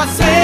I say